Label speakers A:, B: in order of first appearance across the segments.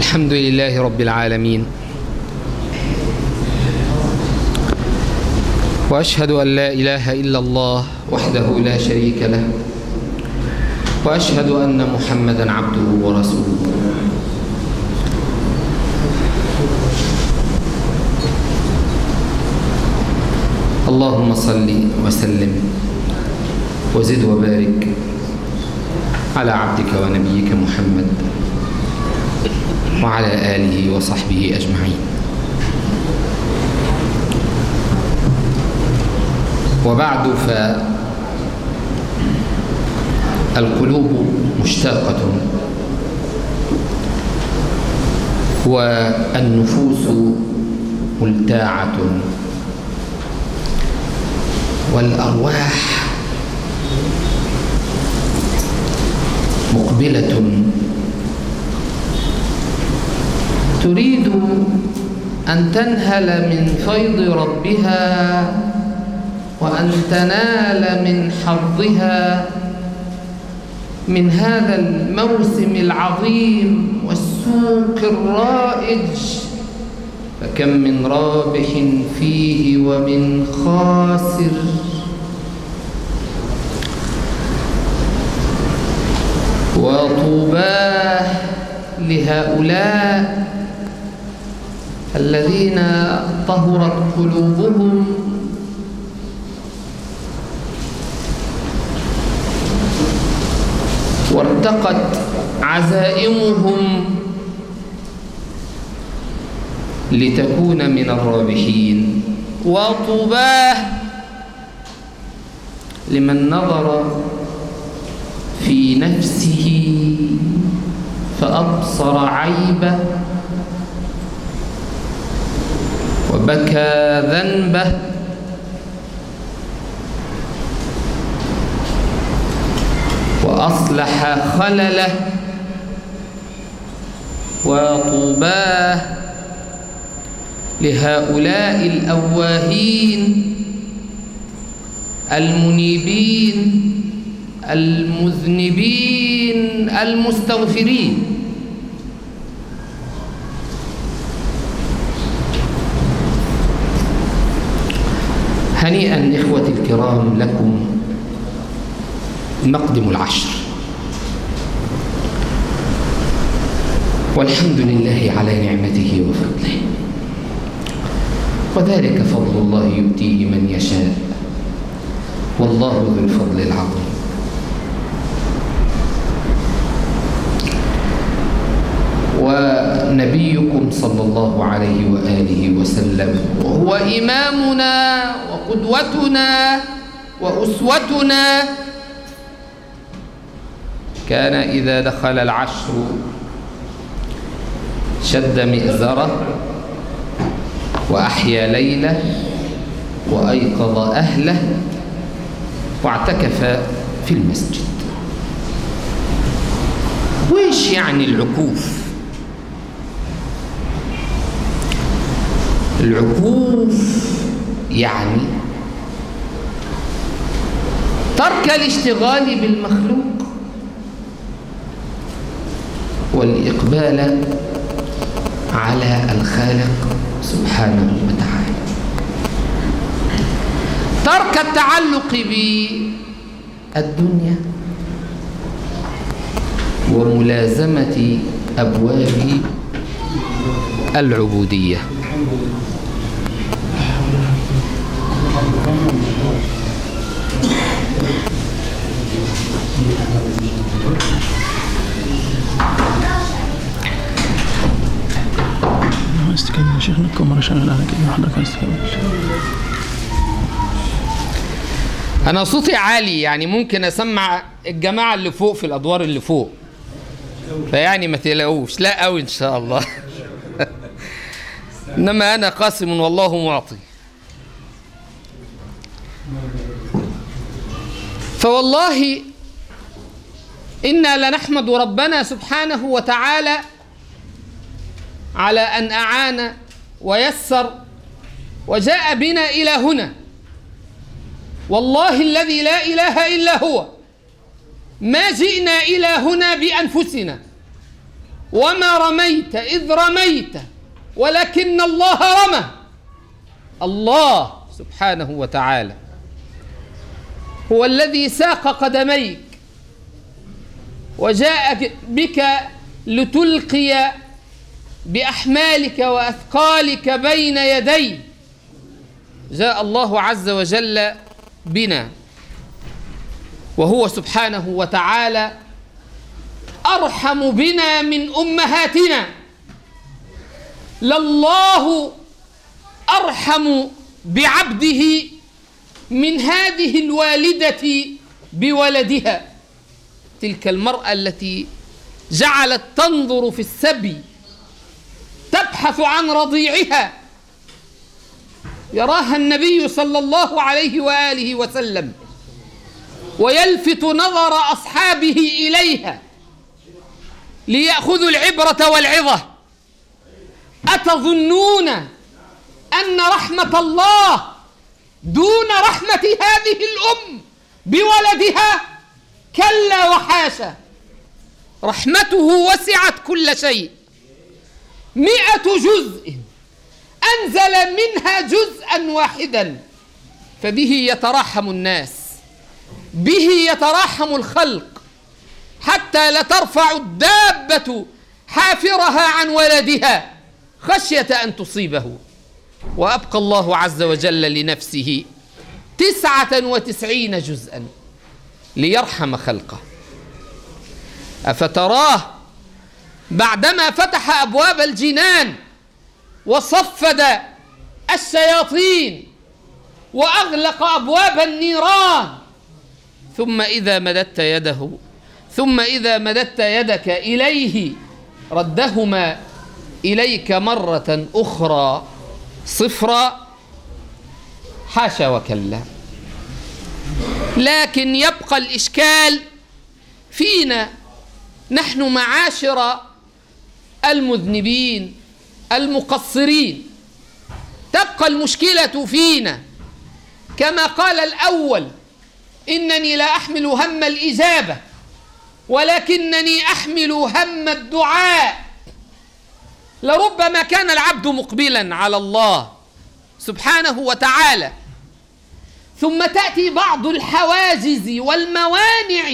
A: الحمد لله رب العالمين. وأشهد أن لا إله إلا الله وحده لا شريك له. وأشهد أن محمدا عبده ورسوله. اللهم صل وسلم وزد وبارك على عبدك ونبيك محمد. وعلى آله وصحبه أجمعين. وبعد فالقلوب مشتاقة والنفوس ملتاعة والأرواح مقبلة تريد أن تنهل من فيض ربها وأن تنال من حظها من هذا الموسم العظيم والسوق الرائج. فكم من رابح فيه ومن خاسر. وطوباه لهؤلاء الذين طهرت قلوبهم وارتقت عزائمهم لتكون من الرابحين. وطوباه لمن نظر في نفسه فأبصر عيبه وبكى ذنبه. وأصلح خلله. وطوباه لهؤلاء الأواهين المنيبين المذنبين المستغفرين. هنيئا إخوتي الكرام لكم مقدم العشر. والحمد لله على نعمته وفضله. وذلك فضل الله يؤتيه من يشاء. والله ذو الفضل العظيم. ونبيكم صلى الله عليه وآله وسلم وهو إمامنا وقدوتنا وأسوتنا. كان إذا دخل العشر شد مئزرة وأحيا ليلة وأيقظ أهله واعتكف في المسجد. وإيش يعني العكوف؟ العكوف يعني ترك الاشتغال بالمخلوق والإقبال على الخالق سبحانه وتعالى. ترك التعلق بالدنيا وملازمة أبواب العبودية.
B: استكمل يا شيخنا مرة شغال على كده حضرتك استكمل
A: أنا صوتي عالي يعني ممكن أسمع الجماعة اللي فوق في الأدوار اللي فوق. فيعني ما تقلقوش لا قوي إن شاء الله. إنما أنا قاسم والله معطي. فوالله إنا لنحمد ربنا سبحانه وتعالى على أن أعان ويسر وجاء بنا إلى هنا. والله الذي لا إله إلا هو. ما جئنا إلى هنا بأنفسنا. وما رميت إذ رميت. ولكن الله رمى. الله سبحانه وتعالى هو الذي ساق قدميك وجاء بك لتلقي بأحمالك وأثقالك بين يديه جاء الله عز وجل بنا. وهو سبحانه وتعالى أرحم بنا من أمهاتنا. لله أرحم بعبده من هذه الوالدة بولدها. تلك المرأة التي جعلت تنظر في السبي تبحث عن رضيعها. يراها النبي صلى الله عليه وآله وسلم ويلفت نظر أصحابه إليها ليأخذوا العبرة والعظة. أتظنون أن رحمة الله دون رحمة هذه الأم بولدها كلا وحاشا؟ رحمته وسعت كل شيء. مئة جزء أنزل منها جزءا واحدا فبه يتراحم الناس به يتراحم الخلق حتى لا ترفع الدابة حافرها عن ولدها. خشية أن تصيبه. وأبقى الله عز وجل لنفسه تسعة وتسعين جزءا ليرحم خلقه. أفتراه بعدما فتح أبواب الجنان وصفد الشياطين وأغلق أبواب النيران. ثم إذا مددت يده ثم إذا مددت يدك إليه ردهما إليك مرة أخرى صفرا حاشا وكلا. لكن يبقى الإشكال فينا نحن معاشر المذنبين المقصرين. تبقى المشكلة فينا. كما قال الأول إنني لا أحمل هم الإجابة ولكنني أحمل هم الدعاء. لربما كان العبد مقبلا على الله سبحانه وتعالى. ثم تأتي بعض الحواجز والموانع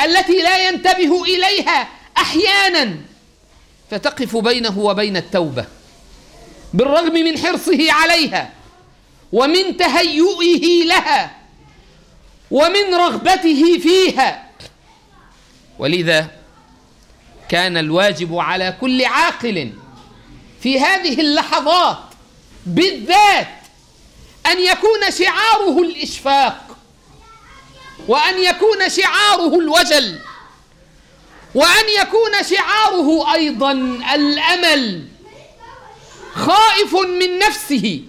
A: التي لا ينتبه إليها أحيانا فتقف بينه وبين التوبة بالرغم من حرصه عليها ومن تهيئه لها ومن رغبته فيها. ولذا كان الواجب على كل عاقل في هذه اللحظات بالذات أن يكون شعاره الإشفاق وأن يكون شعاره الوجل وأن يكون شعاره أيضا الأمل خائف من نفسه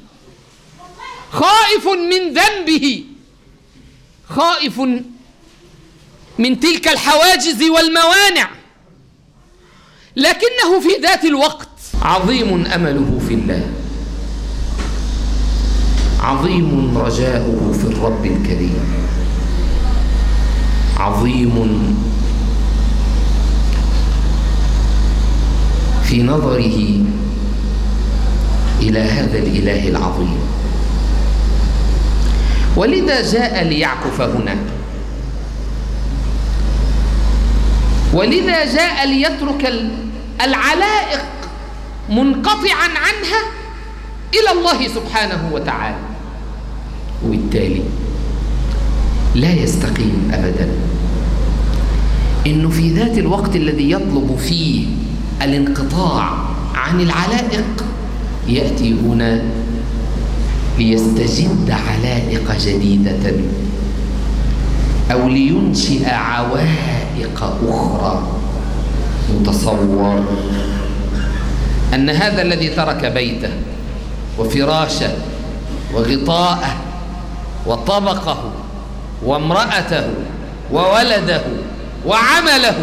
A: خائف من ذنبه خائف من تلك الحواجز والموانع. لكنه في ذات الوقت عظيم أمله في الله. عظيم رجاؤه في الرب الكريم. عظيم في نظره إلى هذا الإله العظيم. ولذا جاء ليعكف هنا ولذا جاء ليترك العلائق منقطعا عنها إلى الله سبحانه وتعالى. وبالتالي لا يستقيم ابدا. انه في ذات الوقت الذي يطلب فيه الانقطاع عن العلائق يأتي هنا ليستجد علائق جديدة أو لينشئ عوائق أخرى. متصور أن هذا الذي ترك بيته وفراشه وغطاءه وطبقه وامرأته وولده وعمله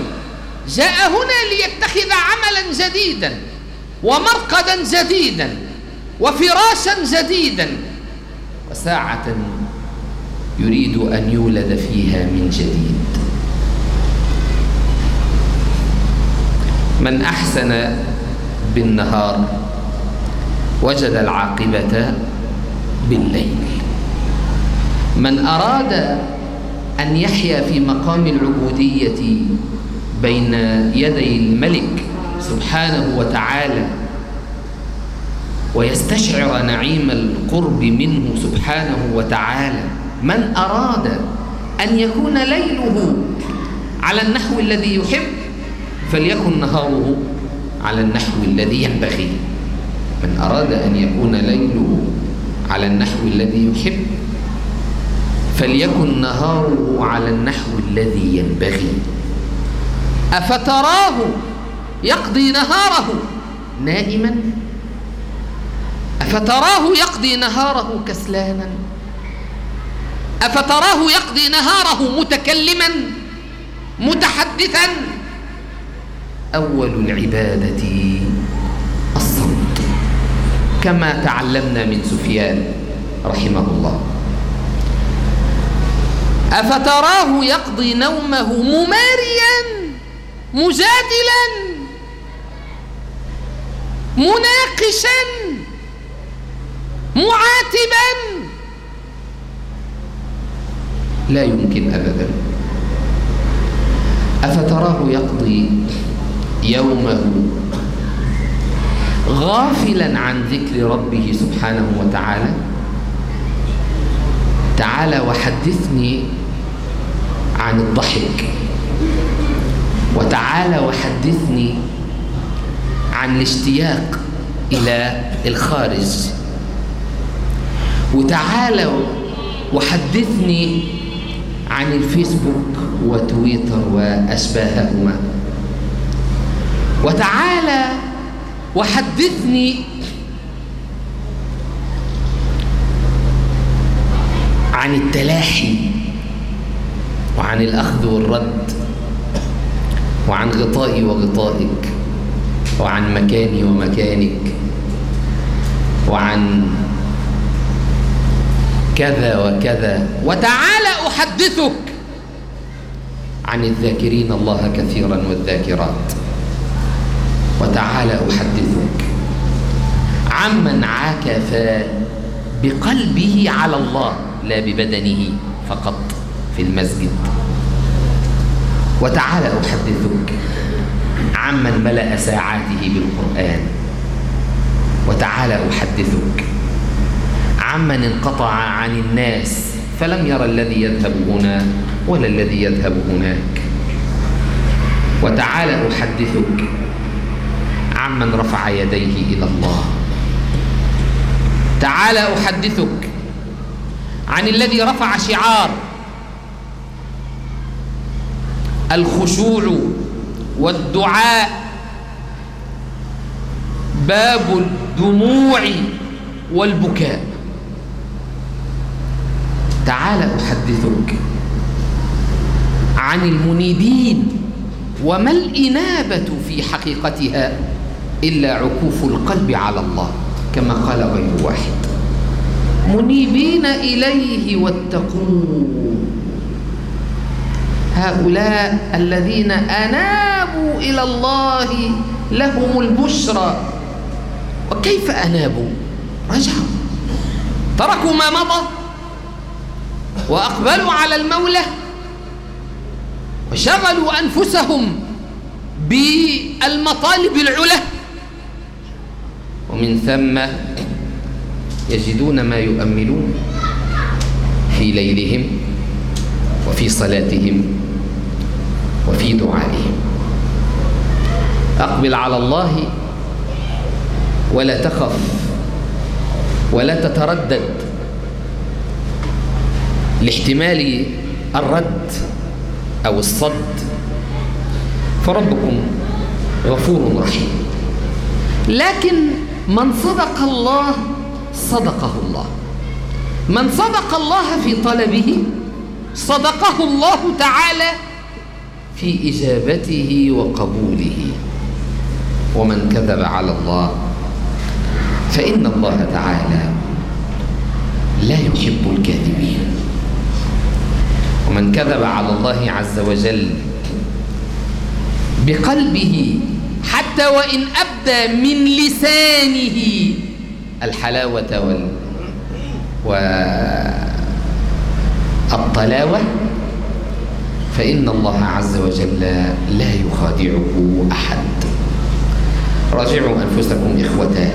A: جاء هنا ليتخذ عملا جديدا ومرقدا جديدا وفراشا جديدا وساعة يريد أن يولد فيها من جديد. من أحسن بالنهار وجد العاقبة بالليل. من أراد أن يحيا في مقام العبودية بين يدي الملك سبحانه وتعالى ويستشعر نعيم القرب منه سبحانه وتعالى من أراد أن يكون ليله على النحو الذي يحب فليكن نهاره على النحو الذي ينبغي. من أراد أن يكون ليله على النحو الذي يحب فليكن نهاره على النحو الذي ينبغي. أفتراه يقضي نهاره نائما؟ أفتراه يقضي نهاره كسلانا أفتراه يقضي نهاره متكلما؟ متحدثا؟ أول العبادة الصمت كما تعلمنا من سفيان رحمه الله. أفتراه يقضي نومه مماريا مجادلا مناقشا معاتبا. لا يمكن أبدا. أفتراه يقضي يومه غافلا عن ذكر ربه سبحانه وتعالى. تعالى وحدثني عن الضحك. وتعالى وحدثني عن الاشتياق إلى الخارج. وتعالى وحدثني عن الفيسبوك وتويتر وأشباههما. وتعالى وحدثني. عن التلاحي وعن الأخذ والرد وعن غطائي وغطائك وعن مكاني ومكانك وعن كذا وكذا. وتعالى أحدثك. عن الذاكرين الله كثيرا والذاكرات. وتعالى أحدثك. عمن عكف بقلبه على الله لا ببدنه فقط في المسجد. وتعالى أحدثك. عمن ملأ ساعاته بالقرآن. وتعالى أحدثك. عمن انقطع عن الناس فلم يرى الذي يذهب هنا ولا الذي يذهب هناك. وتعالى أحدثك. عمن رفع يديه إلى الله. تعالى أحدثك عن الذي رفع شعار. الخشوع والدعاء. باب الدموع والبكاء. تعال أحدثك عن المنيبين وما الإنابة في حقيقتها. إلا عكوف القلب على الله كما قال غير واحد. منيبين إليه واتقوه. هؤلاء الذين أنابوا إلى الله لهم البشرى. وكيف أنابوا؟ رجعوا. تركوا ما مضى وأقبلوا على المولى وشغلوا أنفسهم بالمطالب العلى. ومن ثم يجدون ما يؤملون في ليلهم وفي صلاتهم وفي دعائهم. أقبل على الله ولا تخف ولا تتردد لاحتمال الرد أو الصد. فربكم غفور رحيم. لكن من صدق الله صدقه الله. من صدق الله في طلبه صدقه الله تعالى في إجابته وقبوله. ومن كذب على الله فإن الله تعالى لا يحب الكاذبين. ومن كذب على الله عز وجل بقلبه حتى وإن أبدى من لسانه. الحلاوة وال والطلاوة فإن الله عز وجل لا يخادعه أحد. راجعوا أنفسكم إخوتان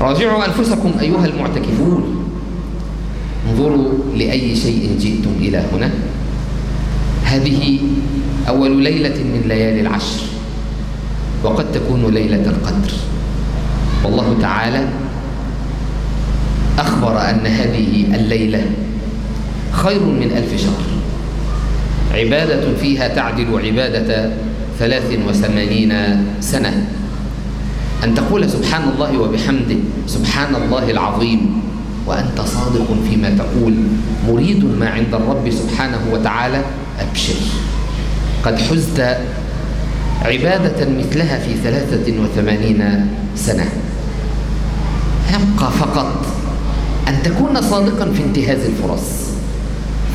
A: راجعوا أنفسكم أيها المعتكفون. انظروا لأي شيء جئتم إلى هنا. هذه أول ليلة من ليالي العشر. وقد تكون ليلة القدر. والله تعالى أخبر أن هذه الليلة خير من ألف شهر. عبادة فيها تعدل عبادة ثلاث وثمانين سنة. أن تقول سبحان الله وبحمده سبحان الله العظيم وأنت صادق فيما تقول مريد ما عند الرب سبحانه وتعالى أبشر. قد حزت عبادة مثلها في ثلاثة وثمانين سنة. يبقى فقط أن تكون صادقا في انتهاز الفرص.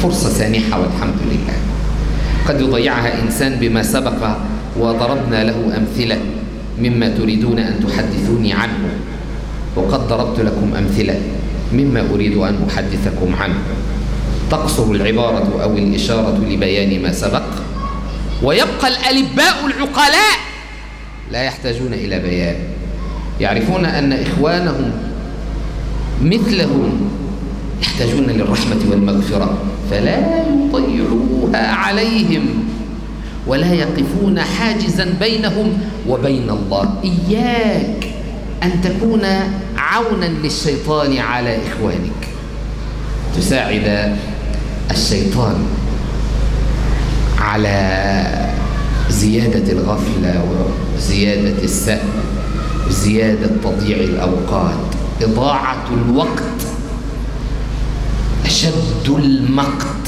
A: فرصة سانحة والحمد لله. قد يضيعها إنسان بما سبق وضربنا له أمثلة مما تريدون أن تحدثوني عنه. وقد ضربت لكم أمثلة مما أريد أن أحدثكم عنه. تقصر العبارة أو الإشارة لبيان ما سبق؟ ويبقى الألباء العقلاء. لا يحتاجون إلى بيان. يعرفون أن إخوانهم مثلهم يحتاجون للرحمة والمغفرة فلا يضيعوها عليهم ولا يقفون حاجزا بينهم. وبين الله إياك أن تكون عونا للشيطان على إخوانك. تساعد الشيطان على زيادة الغفلة وزيادة السأل زيادة تضييع الأوقات. إضاعة الوقت أشد المقت.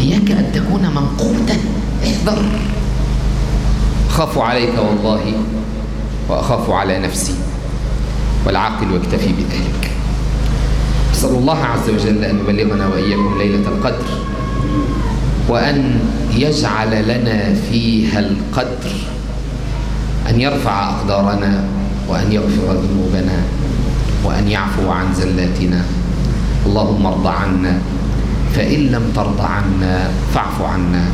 A: إياك أن تكون منقوتا. احذر. أخاف عليك والله وأخاف على نفسي. والعاقل يكتفي بذلك. أسأل الله عز وجل أن يبلغنا وإياكم ليلة القدر. وأن يجعل لنا فيها القدر أن يرفع أقدارنا وأن يغفر ذنوبنا وأن يعفو عن زلاتنا. اللهم ارض عنا فإن لم ترض عنا فاعف عنا.